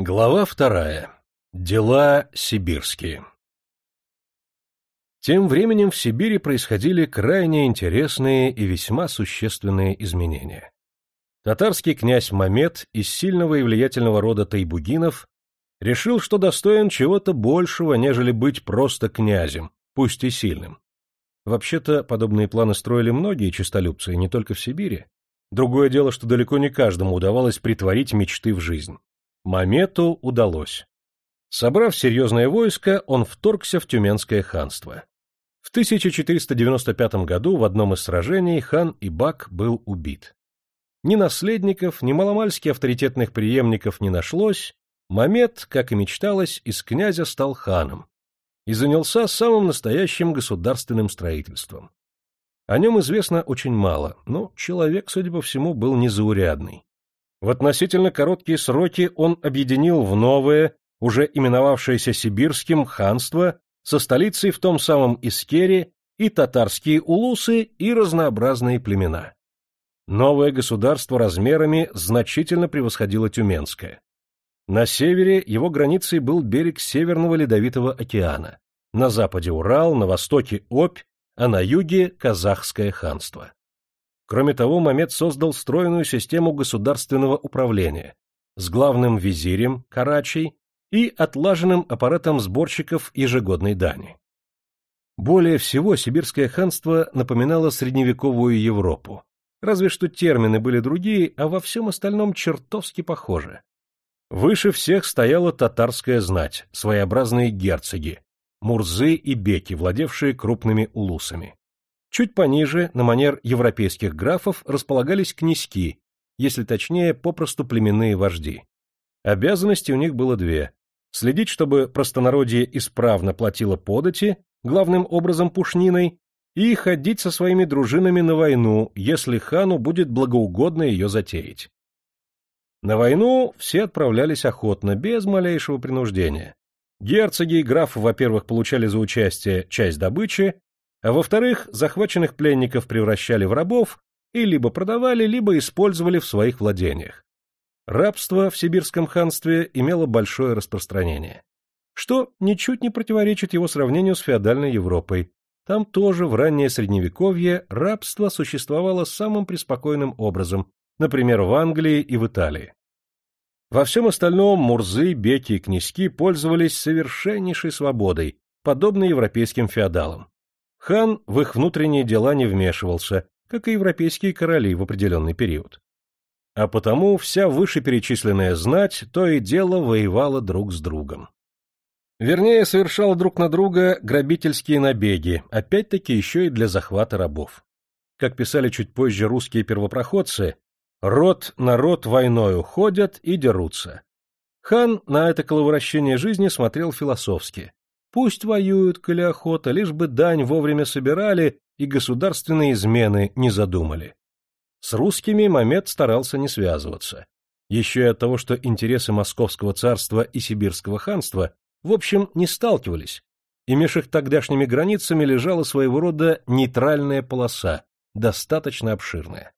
Глава вторая. Дела сибирские. Тем временем в Сибири происходили крайне интересные и весьма существенные изменения. Татарский князь Мамед из сильного и влиятельного рода Тайбугинов решил, что достоин чего-то большего, нежели быть просто князем, пусть и сильным. Вообще-то, подобные планы строили многие честолюбцы, не только в Сибири. Другое дело, что далеко не каждому удавалось притворить мечты в жизнь. Мамету удалось. Собрав серьезное войско, он вторгся в Тюменское ханство. В 1495 году в одном из сражений хан Ибак был убит. Ни наследников, ни маломальски авторитетных преемников не нашлось, Мамед, как и мечталось, из князя стал ханом и занялся самым настоящим государственным строительством. О нем известно очень мало, но человек, судя по всему, был незаурядный. В относительно короткие сроки он объединил в новое, уже именовавшееся Сибирским, ханство со столицей в том самом Искере и татарские улусы и разнообразные племена. Новое государство размерами значительно превосходило Тюменское. На севере его границей был берег Северного Ледовитого океана, на западе Урал, на востоке Обь, а на юге – Казахское ханство. Кроме того, Мамед создал стройную систему государственного управления с главным визирем Карачей и отлаженным аппаратом сборщиков ежегодной дани. Более всего сибирское ханство напоминало средневековую Европу, разве что термины были другие, а во всем остальном чертовски похожи. Выше всех стояла татарская знать, своеобразные герцоги, мурзы и беки, владевшие крупными улусами. Чуть пониже, на манер европейских графов, располагались князьки, если точнее, попросту племенные вожди. Обязанности у них было две – следить, чтобы простонародье исправно платило подати, главным образом пушниной, и ходить со своими дружинами на войну, если хану будет благоугодно ее затеять. На войну все отправлялись охотно, без малейшего принуждения. Герцоги и графы, во-первых, получали за участие часть добычи, а во-вторых, захваченных пленников превращали в рабов и либо продавали, либо использовали в своих владениях. Рабство в сибирском ханстве имело большое распространение, что ничуть не противоречит его сравнению с феодальной Европой. Там тоже в раннее средневековье рабство существовало самым преспокойным образом, например, в Англии и в Италии. Во всем остальном мурзы, беки и князьки пользовались совершеннейшей свободой, подобно европейским феодалам. Хан в их внутренние дела не вмешивался, как и европейские короли в определенный период. А потому вся вышеперечисленная знать то и дело воевала друг с другом. Вернее, совершала друг на друга грабительские набеги, опять-таки еще и для захвата рабов. Как писали чуть позже русские первопроходцы, род на род войною ходят и дерутся. Хан на это коловращение жизни смотрел философски. Пусть воюют, коли охота, лишь бы дань вовремя собирали и государственные измены не задумали. С русскими Мамед старался не связываться. Еще и от того, что интересы Московского царства и Сибирского ханства в общем не сталкивались, и меж их тогдашними границами лежала своего рода нейтральная полоса, достаточно обширная.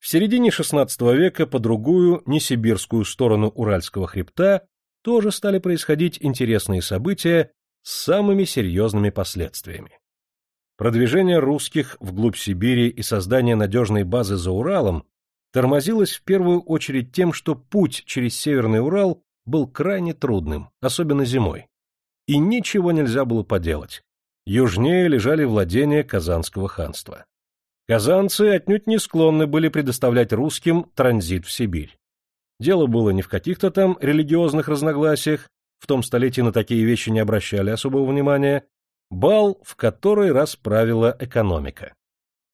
В середине XVI века по другую, несибирскую сторону Уральского хребта тоже стали происходить интересные события с самыми серьезными последствиями. Продвижение русских вглубь Сибири и создание надежной базы за Уралом тормозилось в первую очередь тем, что путь через Северный Урал был крайне трудным, особенно зимой. И ничего нельзя было поделать. Южнее лежали владения Казанского ханства. Казанцы отнюдь не склонны были предоставлять русским транзит в Сибирь. Дело было не в каких-то там религиозных разногласиях, в том столетии на такие вещи не обращали особого внимания, бал в который раз правила экономика.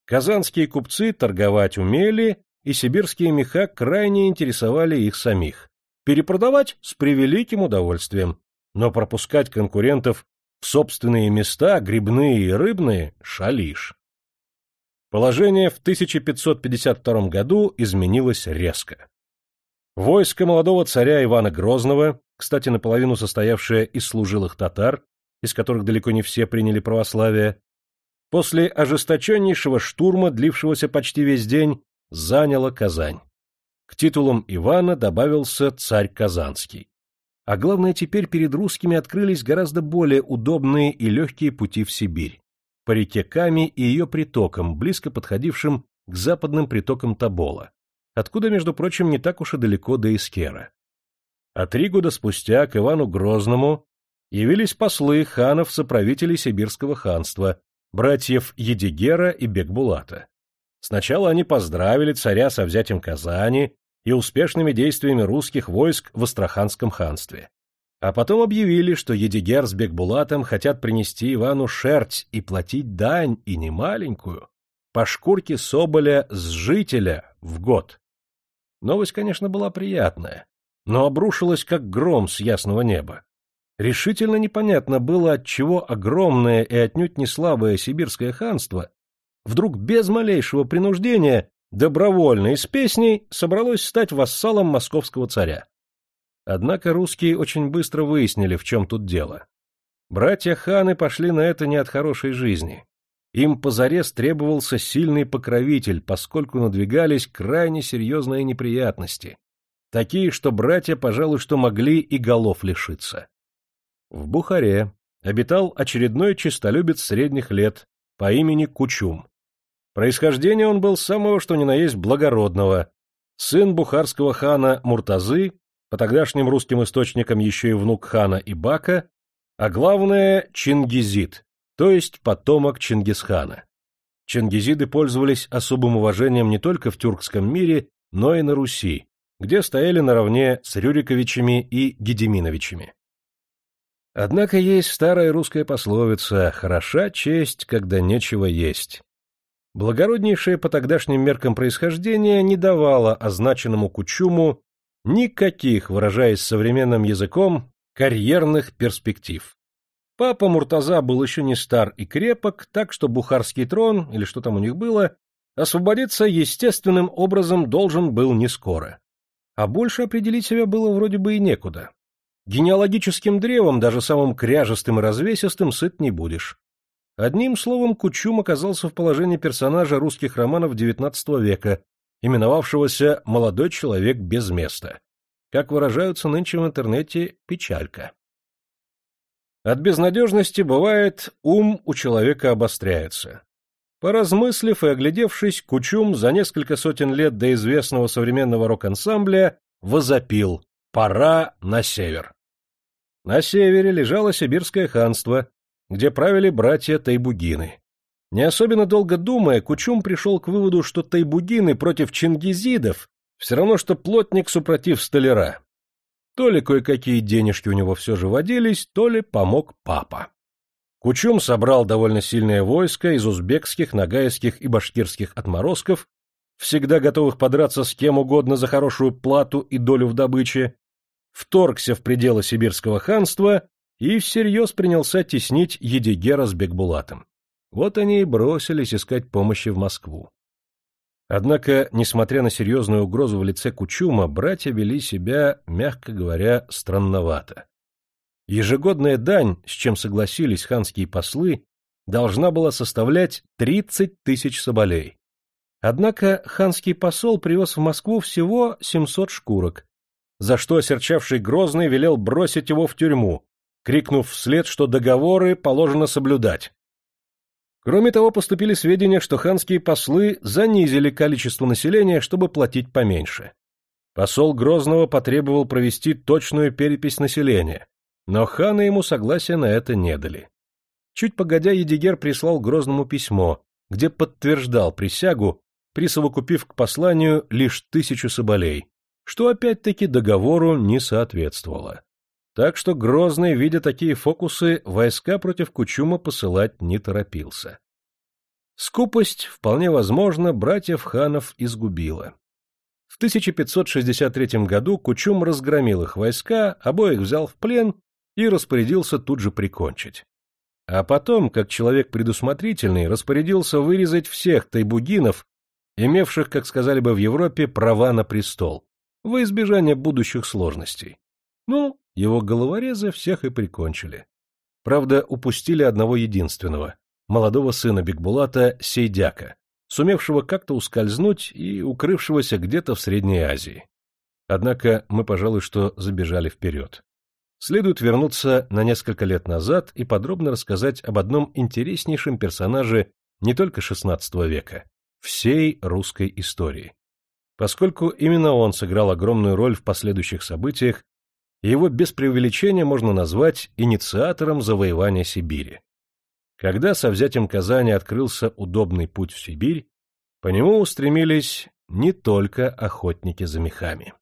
Казанские купцы торговать умели, и сибирские меха крайне интересовали их самих. Перепродавать с превеликим удовольствием, но пропускать конкурентов в собственные места, грибные и рыбные, шалиш. Положение в 1552 году изменилось резко. Войско молодого царя Ивана Грозного, кстати, наполовину состоявшее из служилых татар, из которых далеко не все приняли православие, после ожесточеннейшего штурма, длившегося почти весь день, заняло Казань. К титулам Ивана добавился царь Казанский. А главное, теперь перед русскими открылись гораздо более удобные и легкие пути в Сибирь, по реке Ками и ее притокам, близко подходившим к западным притокам Тобола, откуда, между прочим, не так уж и далеко до Искера. А три года спустя к Ивану Грозному явились послы ханов-соправителей Сибирского ханства, братьев Едигера и Бекбулата. Сначала они поздравили царя со взятием Казани и успешными действиями русских войск в Астраханском ханстве. А потом объявили, что Едигер с Бекбулатом хотят принести Ивану шерть и платить дань, и немаленькую, по шкурке соболя с жителя в год. Новость, конечно, была приятная, но обрушилась как гром с ясного неба. Решительно непонятно было, от чего огромное и отнюдь не слабое сибирское ханство вдруг без малейшего принуждения, добровольно из песней, собралось стать вассалом московского царя. Однако русские очень быстро выяснили, в чем тут дело. Братья-ханы пошли на это не от хорошей жизни. Им позарез требовался сильный покровитель, поскольку надвигались крайне серьезные неприятности, такие, что братья, пожалуй, что могли и голов лишиться. В Бухаре обитал очередной чистолюбец средних лет по имени Кучум. Происхождение он был самого что ни на есть благородного, сын бухарского хана Муртазы, по тогдашним русским источникам еще и внук хана Ибака, а главное — Чингизид, то есть потомок Чингисхана. Чингизиды пользовались особым уважением не только в тюркском мире, но и на Руси, где стояли наравне с Рюриковичами и Гедеминовичами. Однако есть старая русская пословица «хороша честь, когда нечего есть». Благороднейшее по тогдашним меркам происхождение не давало означенному Кучуму никаких, выражаясь современным языком, карьерных перспектив. Папа Муртаза был еще не стар и крепок, так что бухарский трон, или что там у них было, освободиться естественным образом должен был не скоро. А больше определить себя было вроде бы и некуда. Генеалогическим древом, даже самым кряжестым и развесистым, сыт не будешь. Одним словом, Кучум оказался в положении персонажа русских романов XIX века, именовавшегося «молодой человек без места». Как выражаются нынче в интернете, печалька. От безнадежности, бывает, ум у человека обостряется. Поразмыслив и оглядевшись, Кучум за несколько сотен лет до известного современного рок-ансамбля возопил «Пора на север». На севере лежало Сибирское ханство, где правили братья Тайбугины. Не особенно долго думая, Кучум пришел к выводу, что Тайбугины против чингизидов все равно, что плотник супротив столяра. То ли кое-какие денежки у него все же водились, то ли помог папа. Кучум собрал довольно сильное войско из узбекских, нагайских и башкирских отморозков, всегда готовых подраться с кем угодно за хорошую плату и долю в добыче, вторгся в пределы сибирского ханства и всерьез принялся теснить Едигера с Бекбулатом. Вот они и бросились искать помощи в Москву. Однако, несмотря на серьезную угрозу в лице Кучума, братья вели себя, мягко говоря, странновато. Ежегодная дань, с чем согласились ханские послы, должна была составлять 30 тысяч соболей. Однако ханский посол привез в Москву всего 700 шкурок, за что осерчавший Грозный велел бросить его в тюрьму, крикнув вслед, что договоры положено соблюдать. Кроме того, поступили сведения, что ханские послы занизили количество населения, чтобы платить поменьше. Посол Грозного потребовал провести точную перепись населения, но ханы ему согласия на это не дали. Чуть погодя, Едигер прислал Грозному письмо, где подтверждал присягу, присовокупив к посланию лишь тысячу соболей, что опять-таки договору не соответствовало. Так что Грозный, видя такие фокусы, войска против Кучума посылать не торопился. Скупость, вполне возможно, братьев ханов изгубила. В 1563 году Кучум разгромил их войска, обоих взял в плен и распорядился тут же прикончить. А потом, как человек предусмотрительный, распорядился вырезать всех тайбугинов, имевших, как сказали бы в Европе, права на престол, во избежание будущих сложностей. Ну, его головорезы всех и прикончили. Правда, упустили одного единственного, молодого сына Бекбулата Сейдяка, сумевшего как-то ускользнуть и укрывшегося где-то в Средней Азии. Однако мы, пожалуй, что забежали вперед. Следует вернуться на несколько лет назад и подробно рассказать об одном интереснейшем персонаже не только XVI века, всей русской истории. Поскольку именно он сыграл огромную роль в последующих событиях, его без преувеличения можно назвать инициатором завоевания Сибири. Когда со взятием Казани открылся удобный путь в Сибирь, по нему устремились не только охотники за мехами.